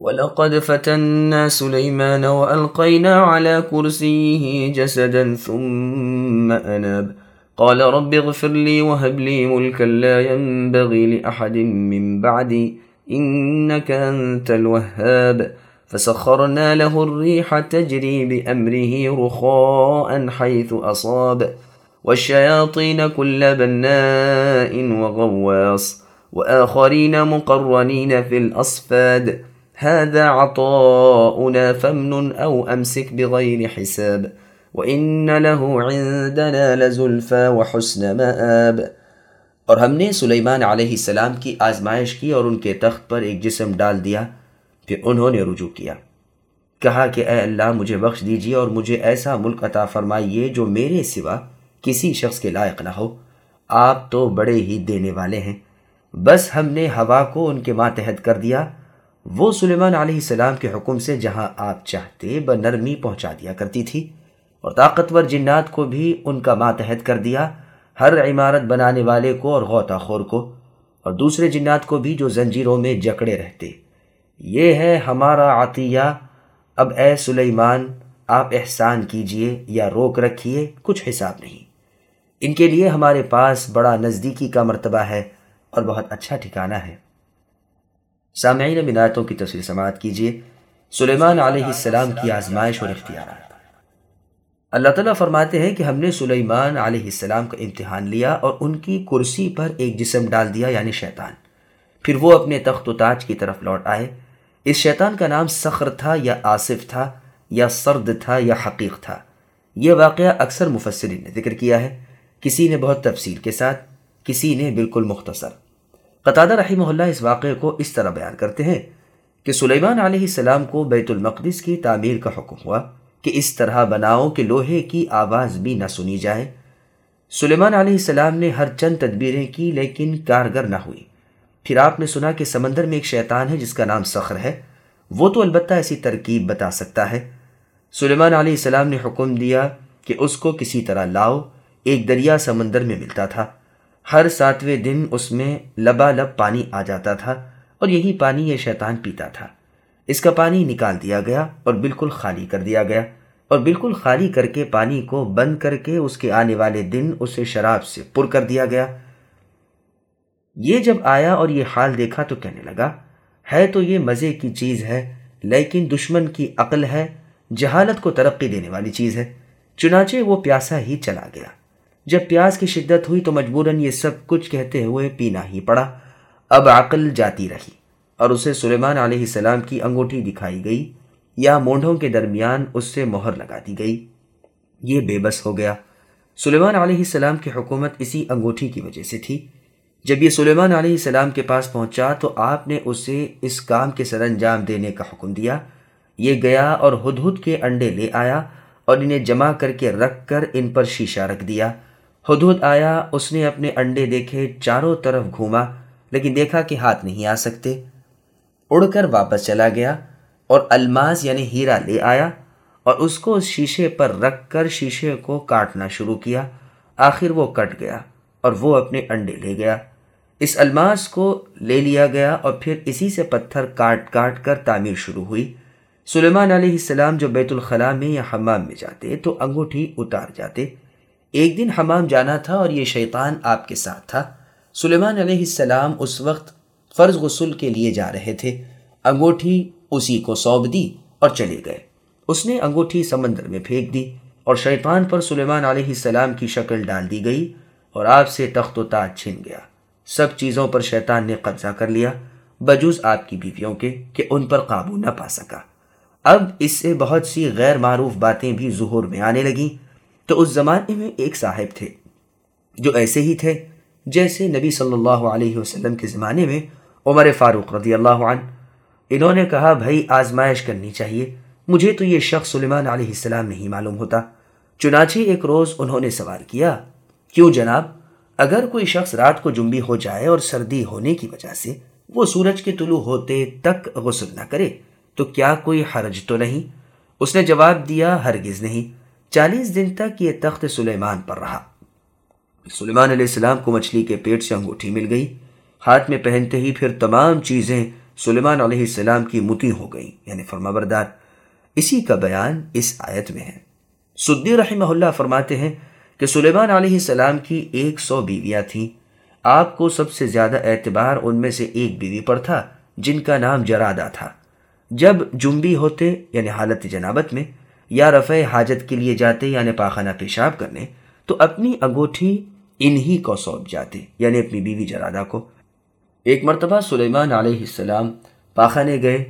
وَلَقَدْ فَتَنَّا سُلَيْمَانَ وَأَلْقَيْنَا عَلَى كُرْسِيهِ جَسَدًا ثُمَّ أَنَابَ. قال رب اغفر لي وهب لي ملكا لا ينبغي لأحد من بعدي. إنك أنت الوهاب. فسخرنا له الريح تجري بأمره رخاء حيث أصاب. والشياطين كل بناء وغواص. وآخرين مقرنين في الأصفاد. هذا عطاؤنا فمن أو أمسك بغير حساب. وَإِنَّ لَهُ عِندَنَا لَزُلْفَى وَحُسْنَ مَآب. اور ہم نے سلیمان علیہ السلام کی آزمائش کی اور ان کے تخت پر ایک جسم ڈال دیا، پھر انہوں نے رجوع کیا۔ کہا کہ اے اللہ، مجھے بخش دیجیے اور مجھے ایسا ملک عطا فرمائیے جو میرے سوا کسی شخص کے لائق نہ ہو۔ آپ تو بڑے ہی دینے والے ہیں۔ بس ہم نے ہوا کو ان کے ماتحت کر دیا۔ وہ سلیمان علیہ السلام کے حکم سے جہاں آپ چاہتے بنرمی پہنچا دیا کرتی تھی اور طاقتور جنات کو بھی ان کا ماتحت کر دیا ہر عمارت بنانے والے کو اور غوطہ خور کو اور دوسرے جنات کو بھی جو زنجیروں میں جکڑے رہتے۔ یہ ہے ہمارا عطیہ۔ اب اے سلیمان، آپ احسان کیجیے یا روک رکھیے، کچھ حساب نہیں۔ ان کے لیے ہمارے پاس بڑا نزدیکی کا مرتبہ ہے اور بہت اچھا ٹھکانہ ہے۔ سامعین بنایتوں کی تصویر سماعت کیجیے سلیمان علیہ السلام کی آزمائش اور اختیارات۔ اللہ تعالیٰ فرماتے ہیں کہ ہم نے سلیمان علیہ السلام کا امتحان لیا اور ان کی کرسی پر ایک جسم ڈال دیا یعنی شیطان۔ پھر وہ اپنے تخت و تاج کی طرف لوٹ آئے۔ اس شیطان کا نام سخر تھا یا آصف تھا، یا سرد تھا یا حقیق تھا۔ یہ واقعہ اکثر مفسرین نے ذکر کیا ہے۔ کسی نے بہت تفصیل کے ساتھ، کسی نے بالکل مختصر۔ قطادہ رحمہ اللہ اس واقعے کو اس طرح بیان کرتے ہیں کہ سلیمان علیہ السلام کو بیت المقدس کی تعمیر کا حکم ہوا کہ اس طرح بناؤ کہ لوہے کی آواز بھی نہ سنی جائے۔ سلیمان علیہ السلام نے ہر چند تدبیریں کی لیکن کارگر نہ ہوئی۔ پھر آپ نے سنا کہ سمندر میں ایک شیطان ہے جس کا نام سخر ہے۔ وہ تو البتہ ایسی ترکیب بتا سکتا ہے۔ سلیمان علیہ السلام نے حکم دیا کہ اس کو کسی طرح لاؤ، ایک دریا سمندر میں ملتا تھا۔ ہر ساتویں دن اس میں لبا لب پانی آ جاتا تھا اور یہی پانی یہ شیطان پیتا تھا۔ اس کا پانی نکال دیا گیا اور بالکل خالی کر دیا گیا۔ اور بالکل خالی کر کے پانی کو بند کر کے اس کے آنے والے دن اسے شراب سے پر کر دیا گیا۔ یہ جب آیا اور یہ حال دیکھا تو کہنے لگا، ہے تو یہ مزے کی چیز ہے، لیکن دشمن کی عقل ہے، جہالت کو ترقی دینے والی چیز ہے۔ چنانچہ وہ پیاسا ہی چلا گیا۔ جب پیاس کی شدت ہوئی تو مجبوراً یہ سب کچھ کہتے ہوئے پینا ہی پڑا۔ اب عقل جاتی رہی اور اسے سلیمان علیہ السلام کی انگوٹھی دکھائی گئی یا مونڈوں کے درمیان اس سے مہر لگا دی گئی۔ یہ بے بس ہو گیا۔ سلیمان علیہ السلام کی حکومت اسی انگوٹھی کی وجہ سے تھی۔ جب یہ سلیمان علیہ السلام کے پاس پہنچا تو آپ نے اسے اس کام کے سر انجام دینے کا حکم دیا۔ یہ گیا اور ہد ہد کے انڈے لے آیا اور انہیں جمع کر کے رکھ کر ان پر شیشہ رکھ دیا۔ ہد ہد آیا، اس نے اپنے انڈے دیکھے، چاروں طرف گھوما، لیکن دیکھا کہ ہاتھ نہیں آ سکتے۔ اڑ کر واپس چلا گیا اور الماس یعنی ہیرا لے آیا اور اس کو اس شیشے پر رکھ کر شیشے کو کاٹنا شروع کیا۔ آخر وہ کٹ گیا اور وہ اپنے انڈے لے گیا۔ اس الماس کو لے لیا گیا اور پھر اسی سے پتھر کاٹ کاٹ کر تعمیر شروع ہوئی۔ سلیمان علیہ السلام جو بیت الخلاء میں یا حمام میں جاتے تو انگوٹھی اتار جاتے۔ ایک دن حمام جانا تھا اور یہ شیطان آپ کے ساتھ تھا۔ سلیمان علیہ السلام اس وقت فرض غسل کے لیے جا رہے تھے۔ انگوٹھی اسی کو سونپ دی اور چلے گئے۔ اس نے انگوٹھی سمندر میں پھینک دی اور شیطان پر سلیمان علیہ السلام کی شکل ڈال دی گئی اور آپ سے تخت و تاج چھن گیا۔ سب چیزوں پر شیطان نے قبضہ کر لیا، بجوز آپ کی بیویوں کے کہ ان پر قابو نہ پا سکا۔ اب اس سے بہت سی غیر معروف باتیں بھی ظہور میں آنے لگیں۔ تو اس زمانے میں ایک صاحب تھے جو ایسے ہی تھے جیسے نبی صلی اللہ علیہ وسلم کے زمانے میں عمر فاروق رضی اللہ عنہ۔ انہوں نے کہا، بھائی، آزمائش کرنی چاہیے۔ مجھے تو یہ شخص سلیمان علیہ السلام نہیں معلوم ہوتا۔ چنانچہ ایک روز انہوں نے سوال کیا، کیوں جناب؟ اگر کوئی شخص رات کو جنبی ہو جائے اور سردی ہونے کی وجہ سے وہ سورج کے طلوع ہوتے تک غسل نہ کرے، تو کیا کوئی حرج تو نہیں؟ اس نے جواب دیا، ہرگز نہیں۔ چالیس دن تک یہ تخت سلیمان پر رہا۔ سلیمان علیہ السلام کو مچھلی کے پیٹ سے انگوٹھی مل گئی۔ ہاتھ میں پہنتے ہی پھر تمام چیزیں سلیمان علیہ السلام کی متی ہو گئیں۔ یعنی فرما بردار، اسی کا بیان اس آیت میں ہے۔ سدی رحمہ اللہ فرماتے ہیں کہ سلیمان علیہ السلام کی ایک سو بیویاں تھیں۔ آپ کو سب سے زیادہ اعتبار ان میں سے ایک بیوی پر تھا، جن کا نام جرادہ تھا۔ جب جنبی ہوتے یعنی حالت جنابت میں یا رفع حاجت کے لیے جاتے یعنی پاخانہ پیشاب کرنے، تو اپنی انگوٹھی انہی کو سونپ جاتے یعنی اپنی بیوی جرادہ کو۔ ایک مرتبہ سلیمان علیہ السلام پاخانے گئے،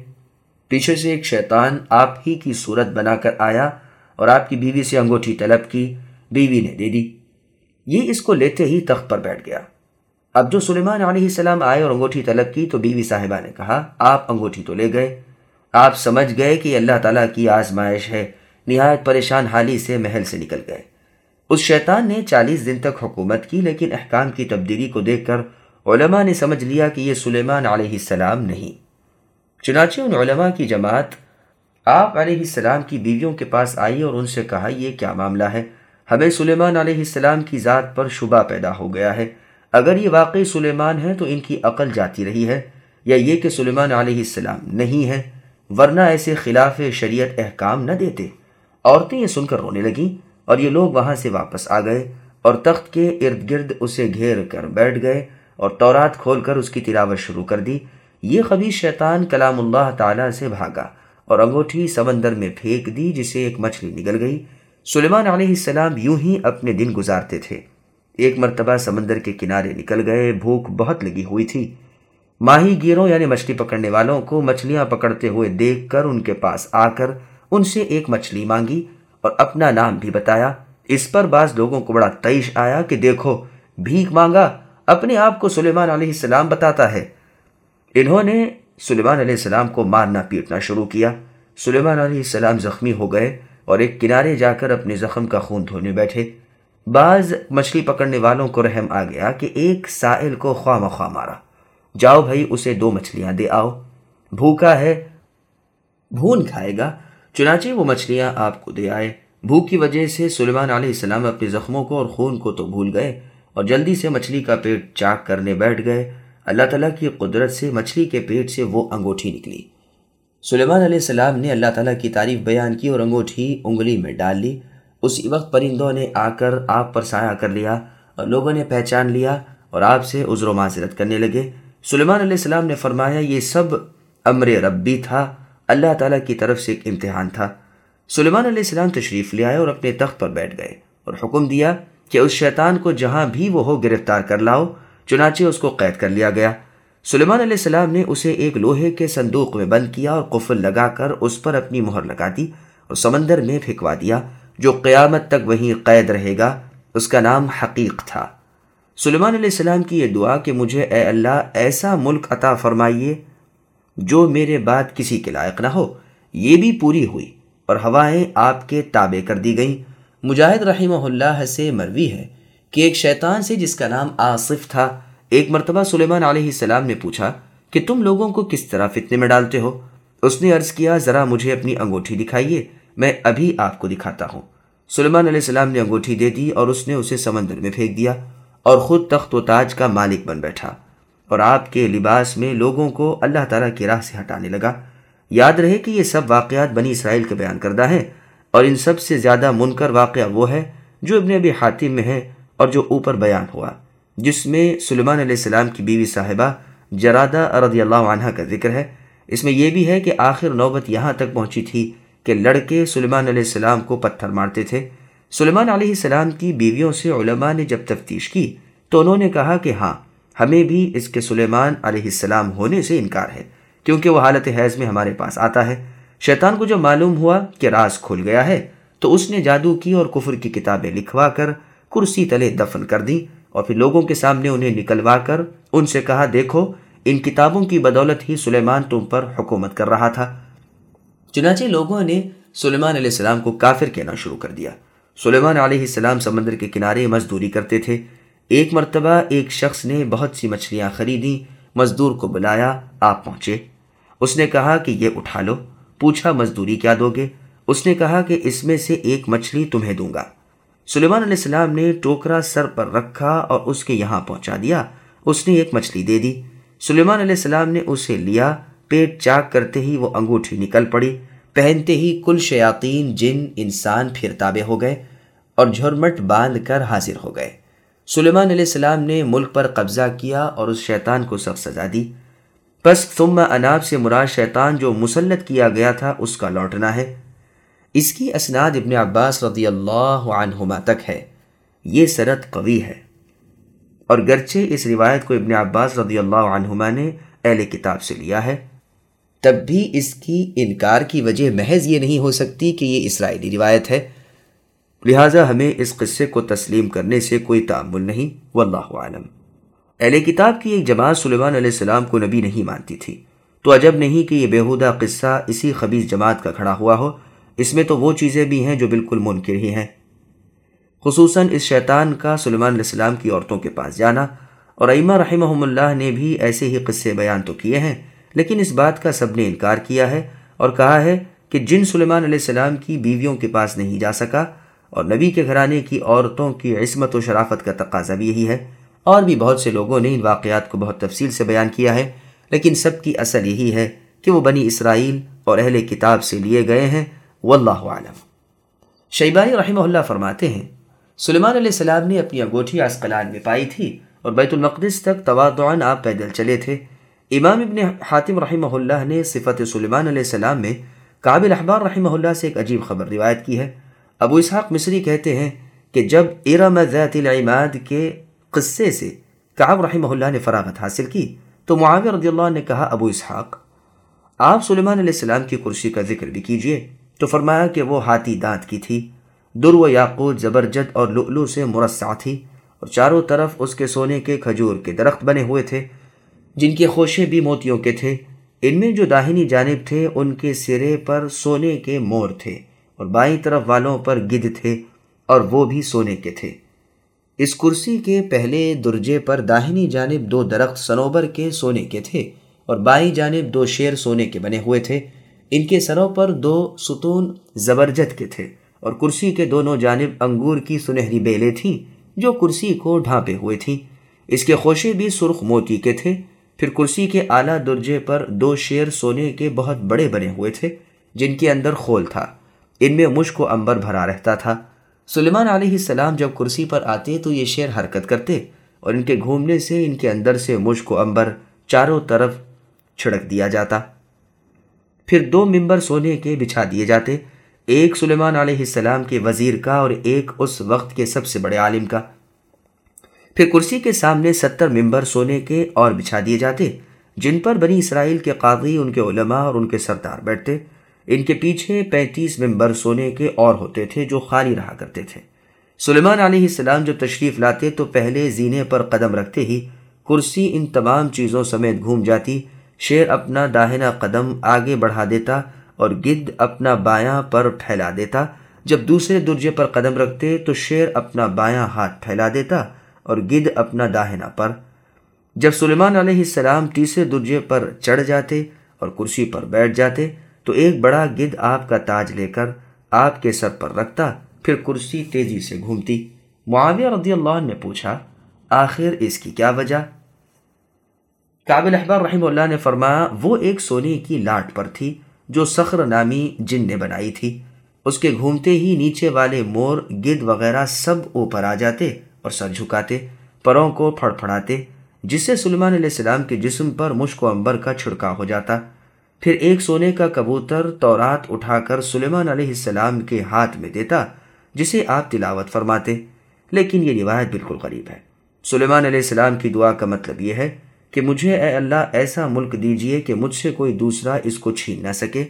پیچھے سے ایک شیطان آپ ہی کی صورت بنا کر آیا اور آپ کی بیوی سے انگوٹھی طلب کی، بیوی نے دے دی۔ یہ اس کو لیتے ہی تخت پر بیٹھ گیا۔ اب جو سلیمان علیہ السلام آئے اور انگوٹھی طلب کی، تو بیوی صاحبہ نے کہا، آپ انگوٹھی تو لے گئے۔ آپ سمجھ گئے کہ اللہ تعالیٰ کی آزمائش ہے۔ نہایت پریشان حالی سے محل سے نکل گئے۔ اس شیطان نے چالیس دن تک حکومت کی، لیکن احکام کی تبدیلی کو دیکھ کر علماء نے سمجھ لیا کہ یہ سلیمان علیہ السلام نہیں۔ چنانچہ ان علماء کی جماعت آپ علیہ السلام کی بیویوں کے پاس آئی اور ان سے کہا، یہ کیا معاملہ ہے؟ ہمیں سلیمان علیہ السلام کی ذات پر شبہ پیدا ہو گیا ہے۔ اگر یہ واقعی سلیمان ہے تو ان کی عقل جاتی رہی ہے، یا یہ کہ سلیمان علیہ السلام نہیں ہے، ورنہ ایسے خلاف شریعت احکام نہ دیتے۔ عورتیں یہ سن کر رونے لگیں اور یہ لوگ وہاں سے واپس آ گئے اور تخت کے ارد گرد اسے گھیر کر بیٹھ گئے اور تورات کھول کر اس کی تلاوت شروع کر دی۔ یہ خبی شیطان کلام اللہ تعالیٰ سے بھاگا اور انگوٹھی سمندر میں پھینک دی جسے ایک مچھلی نگل گئی۔ سلیمان علیہ السلام یوں ہی اپنے دن گزارتے تھے۔ ایک مرتبہ سمندر کے کنارے نکل گئے، بھوک بہت لگی ہوئی تھی۔ ماہی گیروں یعنی مچھلی پکڑنے والوں کو مچھلیاں پکڑتے ہوئے دیکھ کر ان کے پاس آ کر ان سے ایک مچھلی مانگی اور اپنا نام بھی بتایا۔ اس پر بعض لوگوں کو بڑا تیش آیا کہ دیکھو، بھیک مانگا، اپنے آپ کو سلیمان علیہ السلام بتاتا ہے۔ انہوں نے سلیمان علیہ السلام کو مارنا، پیٹنا شروع کیا۔ سلیمان علیہ السلام زخمی ہو گئے اور ایک کنارے جا کر اپنے زخم کا خون دھونے بیٹھے۔ بعض مچھلی پکڑنے والوں کو رحم آ گیا کہ ایک سائل کو خواہ مخواہ مارا۔ جاؤ بھائی، اسے دو مچھلیاں دے آؤ۔ بھوکا ہے، بھون کھائے گا۔ چنانچہ وہ مچھلیاں آپ کو دے آئے۔ بھوک کی وجہ سے سلیمان علیہ السلام اپنے زخموں کو اور خون کو تو بھول گئے اور جلدی سے مچھلی کا پیٹ چاک کرنے بیٹھ گئے۔ اللہ تعالیٰ کی قدرت سے مچھلی کے پیٹ سے وہ انگوٹھی نکلی۔ سلیمان علیہ السلام نے اللہ تعالیٰ کی تعریف بیان کی اور انگوٹھی انگلی میں ڈال لی۔ اسی وقت پرندوں نے آ کر آپ پر سایہ کر لیا اور لوگوں نے پہچان لیا اور آپ سے عذر و معذرت کرنے لگے۔ سلیمان علیہ السلام نے فرمایا، یہ سب امر ربی تھا۔ اللہ تعالیٰ کی طرف سے ایک امتحان تھا۔ سلیمان علیہ السلام تشریف لے آئے اور اپنے تخت پر بیٹھ گئے اور حکم دیا کہ اس شیطان کو جہاں بھی وہ ہو گرفتار کر لاؤ، چنانچہ اس کو قید کر لیا گیا۔ سلیمان علیہ السلام نے اسے ایک لوہے کے صندوق میں بند کیا اور قفل لگا کر اس پر اپنی مہر لگا دی اور سمندر میں پھینکوا دیا، جو قیامت تک وہیں قید رہے گا۔ اس کا نام حقیق تھا۔ سلیمان علیہ السلام کی یہ دعا کہ مجھے اے اللہ ایسا ملک عطا فرمائیے جو میرے بعد کسی کے لائق نہ ہو، یہ بھی پوری ہوئی اور ہوائیں آپ کے تابع کر دی گئیں۔ مجاہد رحمہ اللہ سے مروی ہے کہ ایک شیطان سے جس کا نام آصف تھا، ایک مرتبہ سلیمان علیہ السلام نے پوچھا کہ تم لوگوں کو کس طرح فتنے میں ڈالتے ہو؟ اس نے عرض کیا، ذرا مجھے اپنی انگوٹھی دکھائیے، میں ابھی آپ کو دکھاتا ہوں۔ سلیمان علیہ السلام نے انگوٹھی دے دی اور اس نے اسے سمندر میں پھینک دیا اور خود تخت و تاج کا مالک بن بیٹھا۔ اور آپ کے لباس میں لوگوں کو اللہ تعالیٰ کی راہ سے ہٹانے لگا۔ یاد رہے کہ یہ سب واقعات بنی اسرائیل کے بیان کردہ ہیں اور ان سب سے زیادہ منکر واقعہ وہ ہے جو ابن ابی حاتم میں ہے اور جو اوپر بیان ہوا، جس میں سلیمان علیہ السلام کی بیوی صاحبہ جرادہ رضی اللہ عنہ کا ذکر ہے۔ اس میں یہ بھی ہے کہ آخر نوبت یہاں تک پہنچی تھی کہ لڑکے سلیمان علیہ السلام کو پتھر مارتے تھے۔ سلیمان علیہ السلام کی بیویوں سے علماء نے جب تفتیش کی تو انہوں نے کہا کہ ہاں ہمیں بھی اس کے سلیمان علیہ السلام ہونے سے انکار ہے، کیونکہ وہ حالت حیض میں ہمارے پاس آتا ہے۔ شیطان کو جب معلوم ہوا کہ راز کھل گیا ہے، تو اس نے جادو کی اور کفر کی کتابیں لکھوا کر کرسی تلے دفن کر دی اور پھر لوگوں کے سامنے انہیں نکلوا کر ان سے کہا، دیکھو، ان کتابوں کی بدولت ہی سلیمان تم پر حکومت کر رہا تھا۔ چنانچہ لوگوں نے سلیمان علیہ السلام کو کافر کہنا شروع کر دیا۔ سلیمان علیہ السلام سمندر کے کنارے مزدوری کرتے تھے۔ ایک مرتبہ ایک شخص نے بہت سی مچھلیاں خریدی مزدور کو بلایا، آپ پہنچے۔ اس نے کہا کہ یہ اٹھا لو۔ پوچھا، مزدوری کیا دو گے؟ اس نے کہا کہ اس میں سے ایک مچھلی تمہیں دوں گا۔ سلیمان علیہ السلام نے ٹوکرا سر پر رکھا اور اس کے یہاں پہنچا دیا۔ اس نے ایک مچھلی دے دی۔ سلیمان علیہ السلام نے اسے لیا۔ پیٹ چاک کرتے ہی وہ انگوٹھی نکل پڑی۔ پہنتے ہی کل شیاطین، جن، انسان پھر تابع ہو گئے اور جھرمٹ باندھ کر حاضر ہو گئے۔ سلیمان علیہ السلام نے ملک پر قبضہ کیا اور اس شیطان کو سخت سزا دی۔ پس ثم اناب سے مراد شیطان جو مسلط کیا گیا تھا، اس کا لوٹنا ہے۔ اس کی اسناد ابن عباس رضی اللہ عنہما تک ہے۔ یہ سرد قوی ہے۔ اور گرچہ اس روایت کو ابن عباس رضی اللہ عنہما نے اہل کتاب سے لیا ہے، تب بھی اس کی انکار کی وجہ محض یہ نہیں ہو سکتی کہ یہ اسرائیلی روایت ہے۔ لہٰذا ہمیں اس قصے کو تسلیم کرنے سے کوئی تعمل نہیں، واللہ عالم اہل کتاب کی ایک جماعت سلیمان علیہ السلام کو نبی نہیں مانتی تھی۔ تو عجب نہیں کہ یہ بیہودہ قصہ اسی خبیص جماعت کا کھڑا ہوا ہو۔ اس میں تو وہ چیزیں بھی ہیں جو بالکل منکر ہی ہیں۔ خصوصاً اس شیطان کا سلیمان علیہ السلام کی عورتوں کے پاس جانا۔ اور ایمہ رحمہ اللہ نے بھی ایسے ہی قصے بیان تو کیے ہیں، لیکن اس بات کا سب نے انکار کیا ہے اور کہا ہے کہ جن سلیمان علیہ السلام کی بیویوں کے پاس نہیں جا سکا اور نبی کے گھرانے کی عورتوں کی عصمت و شرافت کا تقاضا بھی یہی ہے۔ اور بھی بہت سے لوگوں نے ان واقعات کو بہت تفصیل سے بیان کیا ہے، لیکن سب کی اصل یہی ہے کہ وہ بنی اسرائیل اور اہل کتاب سے لیے گئے ہیں۔ واللہ عالم شیبانی رحمہ اللہ فرماتے ہیں، سلیمان علیہ السلام نے اپنی انگوٹھی اسقلان میں پائی تھی اور بیت المقدس تک توادعان آپ پیدل چلے تھے۔ امام ابن حاتم رحمہ اللہ نے صفت سلیمان علیہ السلام میں قابل احبار رحمہ اللہ سے ایک عجیب خبر روایت کی ہے۔ ابو اسحاق مصری کہتے ہیں کہ جب ارم ذات العماد کے قصے سے کعب رحمہ اللہ نے فراغت حاصل کی تو معاویہ رضی اللہ نے کہا، ابو اسحاق، آپ سلیمان علیہ السلام کی کرسی کا ذکر بھی کیجیے۔ تو فرمایا کہ وہ ہاتھی دانت کی تھی، در و یاقوت زبرجد اور لؤلؤ سے مرصع تھی اور چاروں طرف اس کے سونے کے کھجور کے درخت بنے ہوئے تھے۔ جن کے خوشے بھی موتیوں کے تھے، ان میں جو داہنی جانب تھے، ان کے سرے پر سونے کے مور تھے۔ اور بائیں طرف والوں پر گد تھے اور وہ بھی سونے کے تھے۔ اس کرسی کے پہلے درجے پر داہنی جانب دو درخت سنوبر کے سونے کے تھے اور بائیں جانب دو شیر سونے کے بنے ہوئے تھے۔ ان کے سروں پر دو ستون زبرجت کے تھے اور کرسی کے دونوں جانب انگور کی سنہری بیلیں تھیں جو کرسی کو ڈھانپے ہوئے تھیں۔ اس کے خوشے بھی سرخ موتی کے تھے۔ پھر کرسی کے اعلیٰ درجے پر دو شیر سونے کے بہت بڑے بنے ہوئے تھے جن کے اندر خول تھا۔ ان میں مشک و امبر بھرا رہتا تھا۔ سلیمان علیہ السلام جب کرسی پر آتے تو یہ شیر حرکت کرتے اور ان کے گھومنے سے ان کے اندر سے مشک و امبر چاروں طرف چھڑک دیا جاتا۔ پھر دو ممبر سونے کے بچھا دیے جاتے، ایک سلیمان علیہ السلام کے وزیر کا اور ایک اس وقت کے سب سے بڑے عالم کا۔ پھر کرسی کے سامنے ستر ممبر سونے کے اور بچھا دیے جاتے، جن پر بنی اسرائیل کے قاضی، ان کے علماء اور ان کے سردار بیٹھتے۔ ان کے پیچھے پینتیس ممبر سونے کے اور ہوتے تھے جو خالی رہا کرتے تھے۔ سلیمان علیہ السلام جو تشریف لاتے تو پہلے زینے پر قدم رکھتے ہی کرسی ان تمام چیزوں سمیت گھوم جاتی، شیر اپنا داہنا قدم آگے بڑھا دیتا اور گد اپنا بایاں پر پھیلا دیتا۔ جب دوسرے درجے پر قدم رکھتے تو شیر اپنا بایاں ہاتھ پھیلا دیتا اور گد اپنا داہنا پر۔ جب سلیمان علیہ السلام تیسرے درجے پر چڑھ جاتے اور کرسی پر بیٹھ جاتے تو ایک بڑا گد آپ کا تاج لے کر آپ کے سر پر رکھتا، پھر کرسی تیزی سے گھومتی۔ معاویہ رضی اللہ عنہ نے پوچھا، آخر اس کی کیا وجہ؟ قابل احبار رحمہ اللہ نے فرمایا، وہ ایک سونے کی لاٹ پر تھی جو سخر نامی جن نے بنائی تھی۔ اس کے گھومتے ہی نیچے والے مور گد وغیرہ سب اوپر آ جاتے اور سر جھکاتے، پروں کو پھڑ پھڑاتے، جس سے سلمان علیہ السلام کے جسم پر مشک و امبر کا چھڑکا ہو جاتا۔ پھر ایک سونے کا کبوتر تورات اٹھا کر سلیمان علیہ السلام کے ہاتھ میں دیتا، جسے آپ تلاوت فرماتے۔ لیکن یہ روایت بالکل غریب ہے۔ سلیمان علیہ السلام کی دعا کا مطلب یہ ہے کہ مجھے اے اللہ ایسا ملک دیجیے کہ مجھ سے کوئی دوسرا اس کو چھین نہ سکے،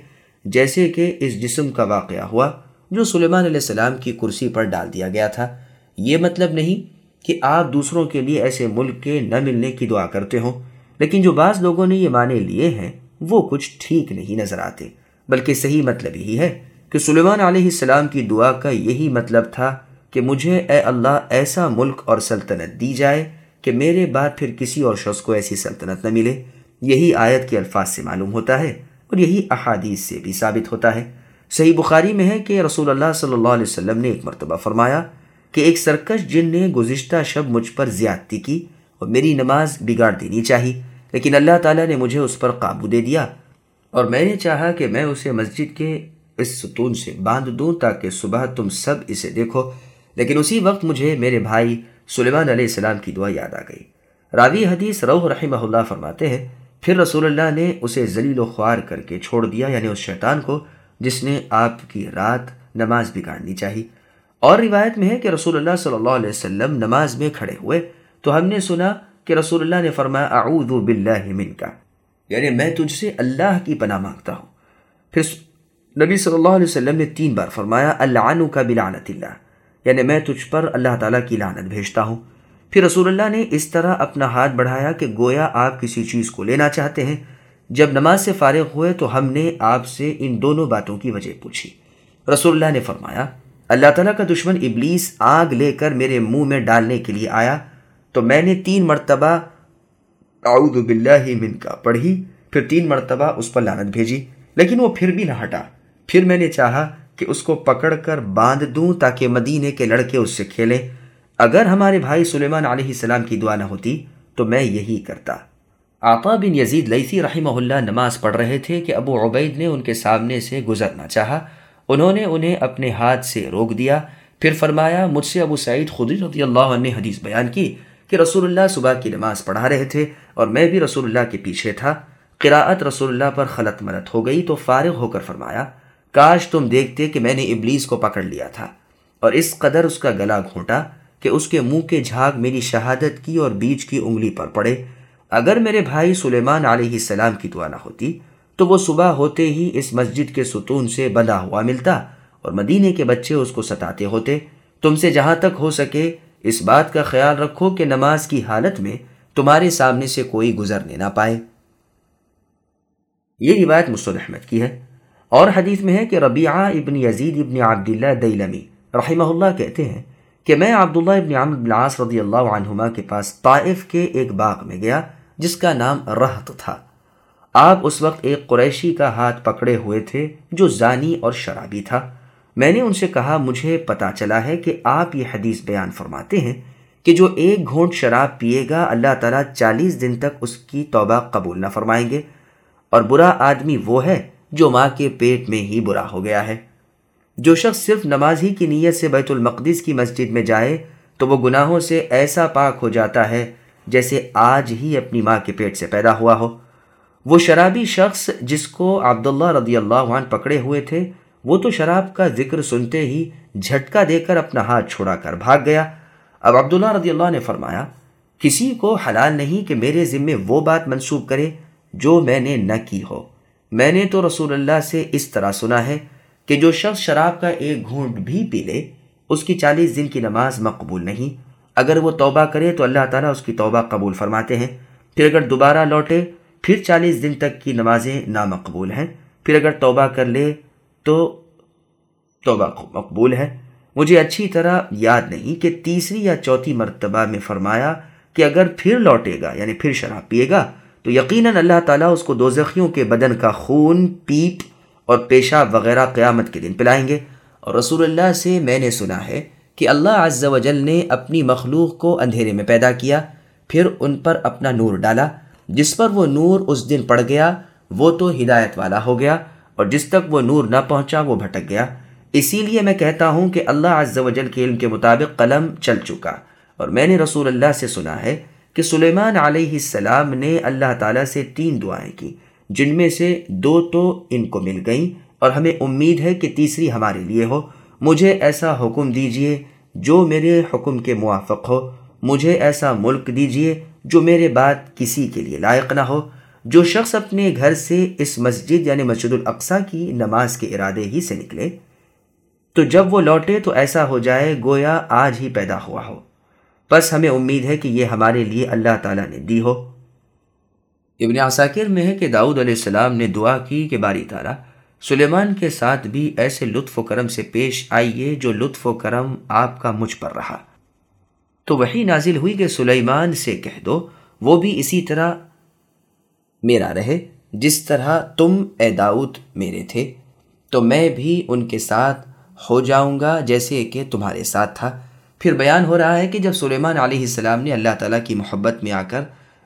جیسے کہ اس جسم کا واقعہ ہوا جو سلیمان علیہ السلام کی کرسی پر ڈال دیا گیا تھا۔ یہ مطلب نہیں کہ آپ دوسروں کے لیے ایسے ملک کے نہ ملنے کی دعا کرتے ہوں، لیکن جو بعض لوگوں نے یہ معنی لیے ہیں وہ کچھ ٹھیک نہیں نظر آتے، بلکہ صحیح مطلب یہی ہے کہ سلیمان علیہ السلام کی دعا کا یہی مطلب تھا کہ مجھے اے اللہ ایسا ملک اور سلطنت دی جائے کہ میرے بعد پھر کسی اور شخص کو ایسی سلطنت نہ ملے۔ یہی آیت کے الفاظ سے معلوم ہوتا ہے اور یہی احادیث سے بھی ثابت ہوتا ہے۔ صحیح بخاری میں ہے کہ رسول اللہ صلی اللہ علیہ وسلم نے ایک مرتبہ فرمایا کہ ایک سرکش جن نے گزشتہ شب مجھ پر زیادتی کی اور میری نماز بگاڑ دینی چاہی۔ لیکن اللہ تعالیٰ نے مجھے اس پر قابو دے دیا اور میں نے چاہا کہ میں اسے مسجد کے اس ستون سے باندھ دوں تاکہ صبح تم سب اسے دیکھو۔ لیکن اسی وقت مجھے میرے بھائی سلیمان علیہ السلام کی دعا یاد آ گئی۔ راوی حدیث روح رحمہ اللہ فرماتے ہیں، پھر رسول اللہ نے اسے ذلیل و خوار کر کے چھوڑ دیا یعنی اس شیطان کو، جس نے آپ کی رات نماز بگاڑنی چاہی۔ اور روایت میں ہے کہ رسول اللہ صلی اللہ علیہ وسلم نماز میں کھڑے ہوئے، تو ہم نے سنا کہ رسول اللہ نے فرمایا، اعوذ باللہ من کا یعنی میں تجھ سے اللہ کی پناہ مانگتا ہوں۔ پھر نبی صلی اللہ علیہ وسلم نے تین بار فرمایا اللہ کا بلعنت اللہ. یعنی میں تجھ پر اللہ تعالیٰ کی لعنت بھیجتا ہوں۔ پھر رسول اللہ نے اس طرح اپنا ہاتھ بڑھایا کہ گویا آپ کسی چیز کو لینا چاہتے ہیں۔ جب نماز سے فارغ ہوئے تو ہم نے آپ سے ان دونوں باتوں کی وجہ پوچھی۔ رسول اللہ نے فرمایا، اللہ تعالیٰ کا دشمن ابلیس آگ لے کر میرے منہ میں ڈالنے کے لیے آیا۔ تو میں نے تین مرتبہ اعوذ باللہ من کا پڑھی، پھر تین مرتبہ اس پر لانت بھیجی، لیکن وہ پھر بھی نہ ہٹا۔ پھر میں نے چاہا کہ اس کو پکڑ کر باندھ دوں تاکہ مدینے کے لڑکے اس سے کھیلیں۔ اگر ہمارے بھائی سلیمان علیہ السلام کی دعا نہ ہوتی تو میں یہی کرتا۔ آقا بن یزید لیسی رحمہ اللہ نماز پڑھ رہے تھے کہ ابو عبید نے ان کے سامنے سے گزرنا چاہا۔ انہوں نے انہیں اپنے ہاتھ سے روک دیا۔ پھر فرمایا، مجھ سے ابو سعید خدی رضی اللہ عنہ نے حدیث بیان کی۔ کہ رسول اللہ صبح کی نماز پڑھا رہے تھے اور میں بھی رسول اللہ کے پیچھے تھا۔ قراءت رسول اللہ پر خلط ملت ہو گئی تو فارغ ہو کر فرمایا، کاش تم دیکھتے کہ میں نے ابلیس کو پکڑ لیا تھا۔ اور اس قدر اس کا گلا گھونٹا کہ اس کے منہ کے جھاگ میری شہادت کی اور بیچ کی انگلی پر پڑے۔ اگر میرے بھائی سلیمان علیہ السلام کی دعا نہ ہوتی، تو وہ صبح ہوتے ہی اس مسجد کے ستون سے بندھا ہوا ملتا اور مدینے کے بچے اس کو ستاتے ہوتے۔ تم سے جہاں تک ہو سکے اس بات کا خیال رکھو کہ نماز کی حالت میں تمہارے سامنے سے کوئی گزرنے نہ پائے۔ یہ روایت مسلم احمد کی ہے۔ اور حدیث میں ہے کہ ربیعہ ابن یزید ابن عبداللہ دیلمی رحمہ اللہ کہتے ہیں کہ میں عبداللہ ابن عمر بن عاص رضی اللہ عنہما کے پاس طائف کے ایک باغ میں گیا جس کا نام رہت تھا۔ آپ اس وقت ایک قریشی کا ہاتھ پکڑے ہوئے تھے جو زانی اور شرابی تھا۔ میں نے ان سے کہا، مجھے پتا چلا ہے کہ آپ یہ حدیث بیان فرماتے ہیں کہ جو ایک گھونٹ شراب پیے گا، اللہ تعالیٰ چالیس دن تک اس کی توبہ قبول نہ فرمائیں گے۔ اور برا آدمی وہ ہے جو ماں کے پیٹ میں ہی برا ہو گیا ہے۔ جو شخص صرف نماز ہی کی نیت سے بیت المقدس کی مسجد میں جائے، تو وہ گناہوں سے ایسا پاک ہو جاتا ہے جیسے آج ہی اپنی ماں کے پیٹ سے پیدا ہوا ہو۔ وہ شرابی شخص جس کو عبداللہ رضی اللہ عنہ پکڑے ہوئے تھے وہ تو شراب کا ذکر سنتے ہی جھٹکا دے کر اپنا ہاتھ چھوڑا کر بھاگ گیا۔ اب عبداللہ رضی اللہ نے فرمایا، کسی کو حلال نہیں کہ میرے ذمے وہ بات منسوب کرے جو میں نے نہ کی ہو۔ میں نے تو رسول اللہ سے اس طرح سنا ہے کہ جو شخص شراب کا ایک گھونٹ بھی پی لے، اس کی چالیس دن کی نماز مقبول نہیں۔ اگر وہ توبہ کرے تو اللہ تعالیٰ اس کی توبہ قبول فرماتے ہیں۔ پھر اگر دوبارہ لوٹے، پھر چالیس دن تک کی نمازیں نامقبول ہیں۔ پھر اگر توبہ کر لے تو توبہ مقبول ہے۔ مجھے اچھی طرح یاد نہیں کہ تیسری یا چوتھی مرتبہ میں فرمایا کہ اگر پھر لوٹے گا یعنی پھر شراب پیے گا، تو یقیناً اللہ تعالیٰ اس کو دوزخیوں کے بدن کا خون پیپ اور پیشاب وغیرہ قیامت کے دن پلائیں گے۔ اور رسول اللہ سے میں نے سنا ہے کہ اللہ عز و جل نے اپنی مخلوق کو اندھیرے میں پیدا کیا، پھر ان پر اپنا نور ڈالا، جس پر وہ نور اس دن پڑ گیا، وہ تو ہدایت والا ہو گیا۔ اور جس تک وہ نور نہ پہنچا وہ بھٹک گیا۔ اسی لیے میں کہتا ہوں کہ اللہ عز و جل کے علم کے مطابق قلم چل چکا۔ اور میں نے رسول اللہ سے سنا ہے کہ سلیمان علیہ السلام نے اللہ تعالیٰ سے تین دعائیں کی، جن میں سے دو تو ان کو مل گئیں۔ اور ہمیں امید ہے کہ تیسری ہمارے لیے ہو۔ مجھے ایسا حکم دیجیے جو میرے حکم کے موافق ہو۔ مجھے ایسا ملک دیجیے جو میرے بعد کسی کے لیے لائق نہ ہو۔ جو شخص اپنے گھر سے اس مسجد یعنی مسجد الاقصیٰ کی نماز کے ارادے ہی سے نکلے، تو جب وہ لوٹے تو ایسا ہو جائے گویا آج ہی پیدا ہوا ہو۔ بس ہمیں امید ہے کہ یہ ہمارے لیے اللہ تعالیٰ نے دی ہو۔ ابن عساکر میں ہے کہ داؤد علیہ السلام نے دعا کی کہ باری تعالیٰ، سلیمان کے ساتھ بھی ایسے لطف و کرم سے پیش آئیے جو لطف و کرم آپ کا مجھ پر رہا۔ تو وہی نازل ہوئی کہ سلیمان سے کہہ دو، وہ بھی اسی طرح میرا رہے۔ جس طرح تم اے داؤد میرے تھے، تو میں بھی ان کے ساتھ ہو جاؤں گا جیسے کہ تمہارے ساتھ تھا۔ پھر بیان ہو رہا ہے کہ جب سلیمان علیہ السلام نے اللہ تعالیٰ کی محبت میں آ کر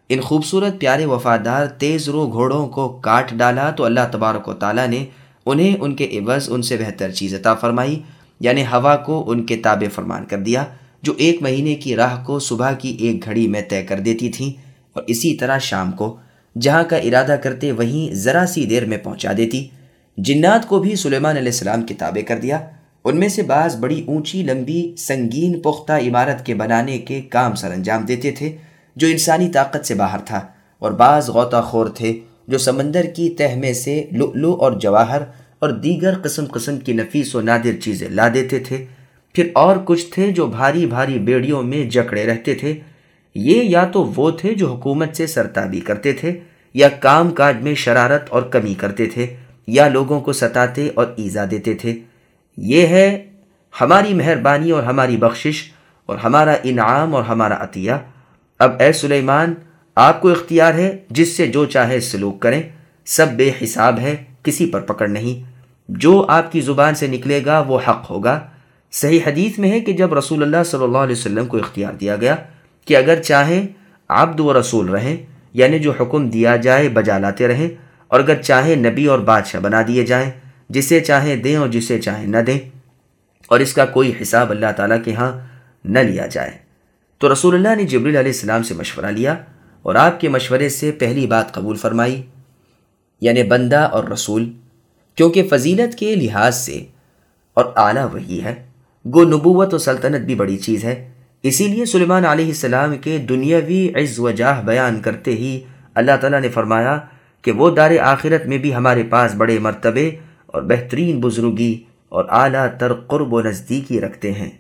ان خوبصورت پیارے وفادار تیز رو گھوڑوں کو کاٹ ڈالا، تو اللہ تبارک و تعالیٰ نے انہیں ان کے عوض ان سے بہتر چیز عطا فرمائی یعنی ہوا کو ان کے تابع فرمان کر دیا، جو ایک مہینے کی راہ کو صبح کی ایک گھڑی میں طے کر دیتی تھیں۔ اور اسی طرح شام کو جہاں کا ارادہ کرتے وہیں ذرا سی دیر میں پہنچا دیتی۔ جنات کو بھی سلیمان علیہ السلام کے تابع کر دیا۔ ان میں سے بعض بڑی اونچی، لمبی، سنگین پختہ عمارت کے بنانے کے کام سر انجام دیتے تھے، جو انسانی طاقت سے باہر تھا۔ اور بعض غوطہ خور تھے، جو سمندر کی تہ میں سے لؤلؤ اور جواہر اور دیگر قسم قسم کی نفیس و نادر چیزیں لا دیتے تھے۔ پھر اور کچھ تھے جو بھاری بھاری بیڑیوں میں جکڑے رہتے تھے۔ یہ یا تو وہ تھے جو حکومت سے سرتابی کرتے تھے، یا کام کاج میں شرارت اور کمی کرتے تھے، یا لوگوں کو ستاتے اور ایزا دیتے تھے۔ یہ ہے ہماری مہربانی اور ہماری بخشش اور ہمارا انعام اور ہمارا عطیہ۔ اب اے سلیمان، آپ کو اختیار ہے جس سے جو چاہے سلوک کریں۔ سب بے حساب ہے، کسی پر پکڑ نہیں۔ جو آپ کی زبان سے نکلے گا، وہ حق ہوگا۔ صحیح حدیث میں ہے کہ جب رسول اللہ صلی اللہ علیہ وسلم کو اختیار دیا گیا کہ اگر چاہیں عبد و رسول رہیں یعنی جو حکم دیا جائے بجا لاتے رہیں، اور اگر چاہیں نبی اور بادشاہ بنا دیے جائیں، جسے چاہیں دیں اور جسے چاہیں نہ دیں، اور اس کا کوئی حساب اللہ تعالیٰ کے ہاں نہ لیا جائے۔ تو رسول اللہ نے جبریل علیہ السلام سے مشورہ لیا اور آپ کے مشورے سے پہلی بات قبول فرمائی یعنی بندہ اور رسول، کیونکہ فضیلت کے لحاظ سے، اور اعلیٰ وہی ہے، گو نبوت و سلطنت بھی بڑی چیز ہے۔ اسی لیے سلیمان علیہ السلام کے دنیاوی عز و جاہ بیان کرتے ہی اللہ تعالیٰ نے فرمایا کہ وہ دار آخرت میں بھی ہمارے پاس بڑے مرتبے اور بہترین بزرگی اور اعلیٰ تر قرب و نزدیکی رکھتے ہیں۔